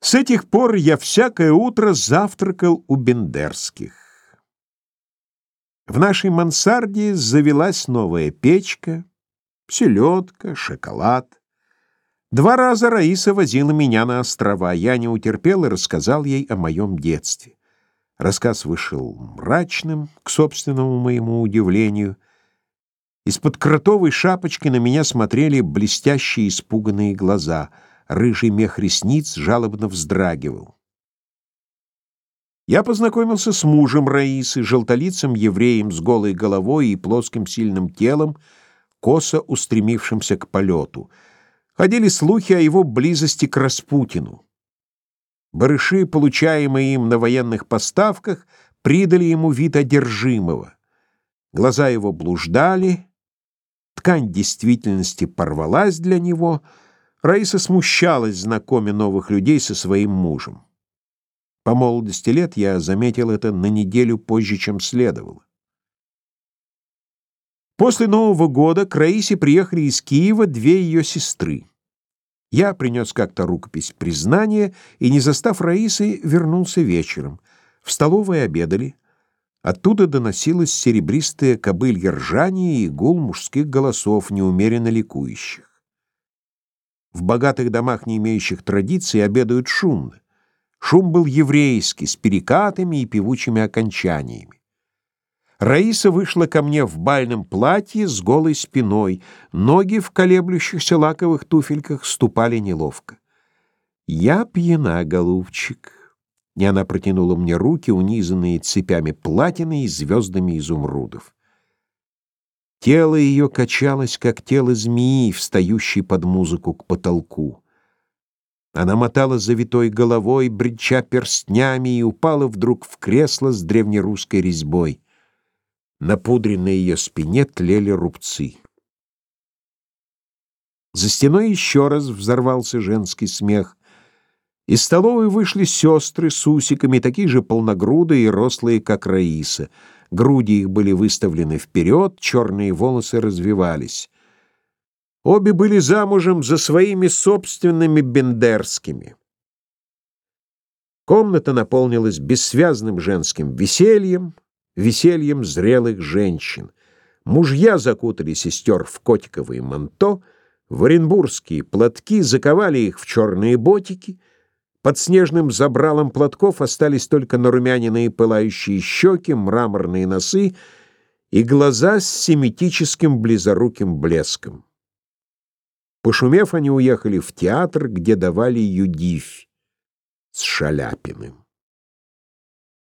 С этих пор я всякое утро завтракал у Бендерских. В нашей мансарде завелась новая печка, селедка, шоколад. Два раза Раиса возила меня на острова. Я не утерпел и рассказал ей о моем детстве. Рассказ вышел мрачным, к собственному моему удивлению. Из-под кротовой шапочки на меня смотрели блестящие испуганные глаза — Рыжий мех ресниц жалобно вздрагивал. Я познакомился с мужем Раисы, желтолицым евреем с голой головой и плоским сильным телом, косо устремившимся к полету. Ходили слухи о его близости к Распутину. Барыши, получаемые им на военных поставках, придали ему вид одержимого. Глаза его блуждали, ткань действительности порвалась для него — Раиса смущалась, знакомя новых людей со своим мужем. По молодости лет я заметил это на неделю позже, чем следовало. После Нового года к Раисе приехали из Киева две ее сестры. Я принес как-то рукопись признания и, не застав Раисы, вернулся вечером. В столовой обедали. Оттуда доносилось серебристое кобылье ржание и гул мужских голосов, неумеренно ликующих. В богатых домах, не имеющих традиций, обедают шумно. Шум был еврейский, с перекатами и певучими окончаниями. Раиса вышла ко мне в бальном платье с голой спиной, ноги в колеблющихся лаковых туфельках ступали неловко. «Я пьяна, голубчик», и она протянула мне руки, унизанные цепями платины и звездами изумрудов. Тело ее качалось, как тело змеи, встающей под музыку к потолку. Она мотала завитой головой, брича перстнями, и упала вдруг в кресло с древнерусской резьбой. На пудренной ее спине тлели рубцы. За стеной еще раз взорвался женский смех. Из столовой вышли сестры с усиками, такие же полногрудые и рослые, как Раиса — груди их были выставлены вперед, черные волосы развивались. Обе были замужем за своими собственными бендерскими. Комната наполнилась бессвязным женским весельем, весельем зрелых женщин. Мужья закутали сестер в котиковые манто, в оренбургские платки, заковали их в черные ботики — под снежным забралом платков остались только нарумяненные пылающие щеки, мраморные носы и глаза с семитическим близоруким блеском. Пошумев, они уехали в театр, где давали юдивь с Шаляпиным.